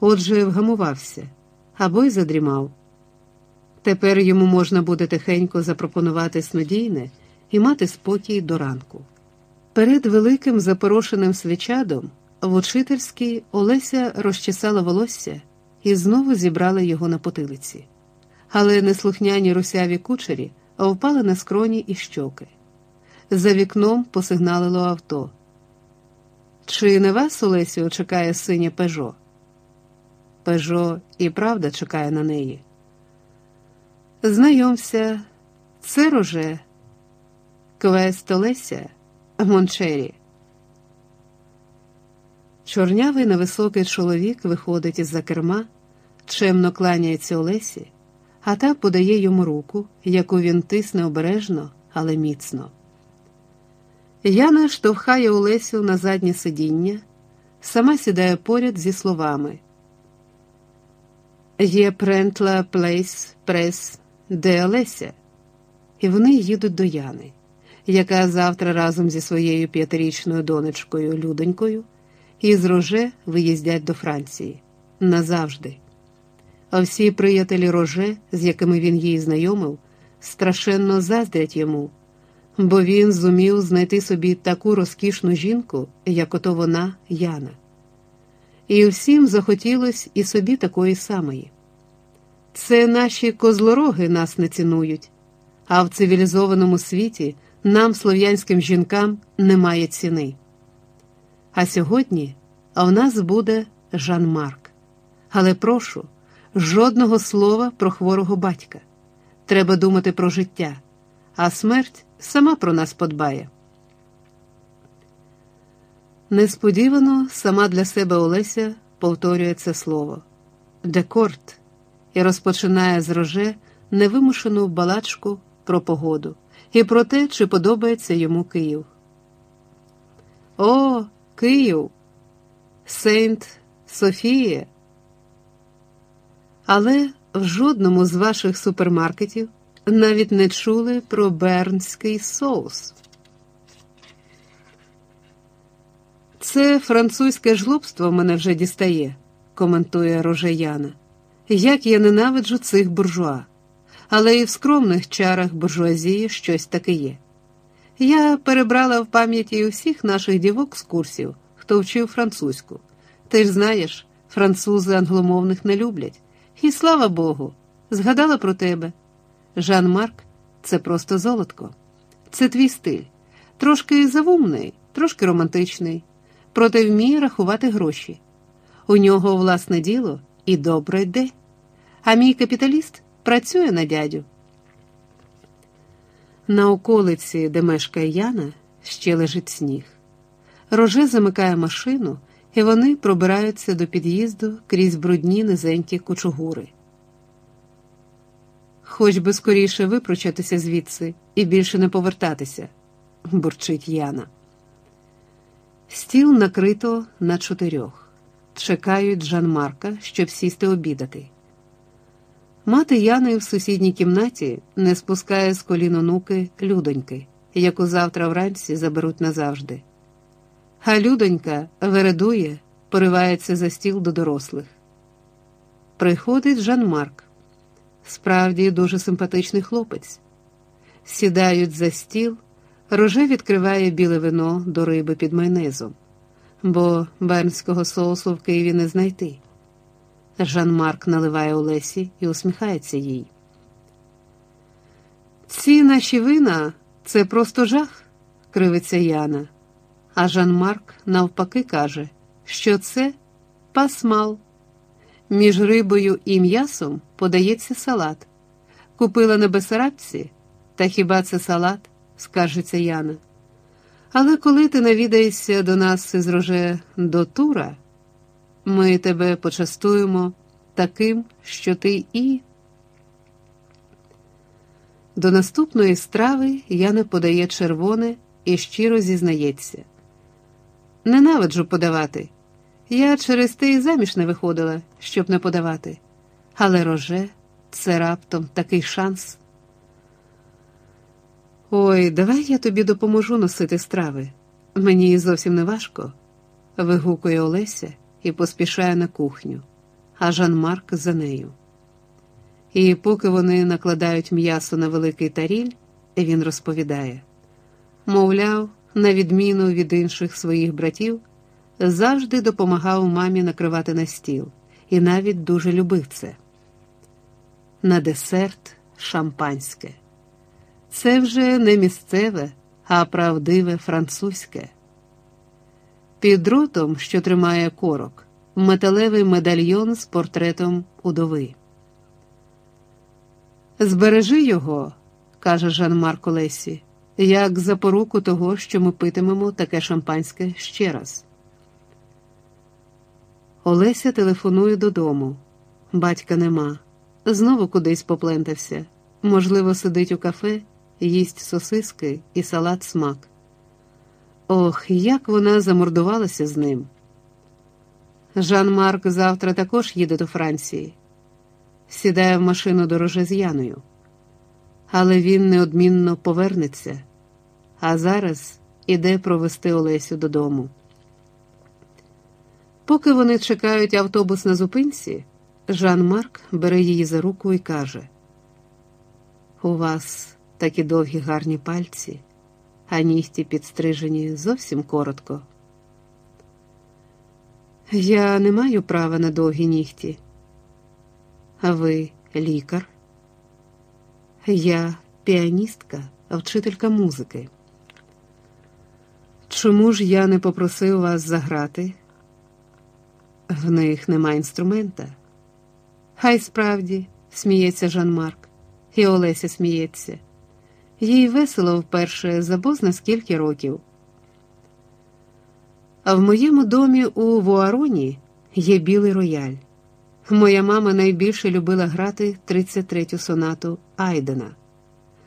отже, вгамувався або й задрімав. Тепер йому можна буде тихенько запропонувати снодійне і мати спокій до ранку. Перед великим запорошеним свічадом в учительській Олеся розчесала волосся і знову зібрала його на потилиці. Але неслухняні русяві кучері впали на скроні і щоки. За вікном посигналило авто. Чи не вас, Олесю, чекає синє пежо? Пежо і правда чекає на неї. Знайомся, це роже, квест Олеся, Мончері. Чорнявий невисокий чоловік виходить із за керма, чемно кланяється Олесі, а та подає йому руку, яку він тисне обережно, але міцно. Яна штовхає Олесю на заднє сидіння, сама сідає поряд зі словами. Je prends la place près de Олеся, і вони їдуть до Яни, яка завтра разом зі своєю п'ятирічною донечкою Людонькою із Роже виїздять до Франції назавжди. А всі приятелі Роже, з якими він її знайомив, страшенно заздрять йому, бо він зумів знайти собі таку розкішну жінку, як ото вона, Яна. І всім захотілось і собі такої самої. Це наші козлороги нас не цінують, а в цивілізованому світі нам, слов'янським жінкам, немає ціни. А сьогодні в нас буде Жан Марк. Але прошу, жодного слова про хворого батька. Треба думати про життя, а смерть сама про нас подбає. Несподівано сама для себе Олеся повторює це слово декорт і розпочинає з роже невимушену балачку про погоду і про те, чи подобається йому Київ. О, Київ, Сейнт Софія. Але в жодному з ваших супермаркетів навіть не чули про бернський соус. Це французьке жлобство мене вже дістає, коментує Рожеяна. Як я ненавиджу цих буржуа, але і в скромних чарах буржуазії щось таке є. Я перебрала в пам'яті усіх наших дівок з курсів, хто вчив французьку. Ти ж знаєш, французи англомовних не люблять. І слава Богу, згадала про тебе. Жан Марк це просто золотко. Це твій стиль, трошки завумний, трошки романтичний, проте вміє рахувати гроші. У нього власне діло і добре йде. А мій капіталіст працює на дядю. На околиці, де мешкає Яна, ще лежить сніг. Роже замикає машину, і вони пробираються до під'їзду крізь брудні низенькі кучугури. Хоч би скоріше випручатися звідси і більше не повертатися, бурчить Яна. Стіл накрито на чотирьох. Чекають Жан-Марка, щоб сісти обідати. Мати Яни в сусідній кімнаті не спускає з колін онуки людоньки, яку завтра вранці заберуть назавжди. А людонька вередує, поривається за стіл до дорослих. Приходить Жан Марк. Справді дуже симпатичний хлопець. Сідають за стіл, роже відкриває біле вино до риби під майонезом, бо бернського соусу в Києві не знайти. Жан Марк наливає Олесі і усміхається їй. Ці наші вина це просто жах, кривиться Яна. А Жан Марк навпаки каже, що це пасмал. Між рибою і м'ясом подається салат. Купила на Бесарабці, та хіба це салат? Скаржиться Яна. Але коли ти навідаєшся до нас із роже до тура, ми тебе почастуємо таким, що ти і. До наступної страви Яна подає червоне і щиро зізнається. Ненавиджу подавати. Я через те і заміж не виходила, щоб не подавати. Але роже це раптом такий шанс. Ой, давай я тобі допоможу носити страви. Мені зовсім не важко, вигукує Олеся і поспішає на кухню. а Жан-Марк за нею. І поки вони накладають м'ясо на великий таріль, він розповідає мовляв, на відміну від інших своїх братів, завжди допомагав мамі накривати на стіл і навіть дуже любив це. На десерт шампанське. Це вже не місцеве, а правдиве французьке. Під дротом, що тримає корок, металевий медальйон з портретом удови. Збережи його, каже Жан Марко Лесі, як запоруку того, що ми питимемо таке шампанське ще раз. Олеся телефонує додому. Батька нема. Знову кудись поплентався. Можливо, сидить у кафе, їсть сосиски і салат смак. Ох, як вона замордувалася з ним. Жан Марк завтра також їде до Франції, сідає в машину дороже з але він неодмінно повернеться, а зараз іде провести Олесю додому. Поки вони чекають автобус на зупинці, Жан Марк бере її за руку і каже: У вас такі довгі гарні пальці, а нігті підстрижені зовсім коротко. Я не маю права на довгі нігті. А ви лікар? Я піаністка, вчителька музики. Чому ж я не попросив вас заграти? В них нема інструмента. Хай справді, сміється Жан Марк, і Олеся сміється. Їй весело вперше за бозна скільки років. А в моєму домі у Вуароні є білий рояль. Моя мама найбільше любила грати 33-ю сонату Айдена.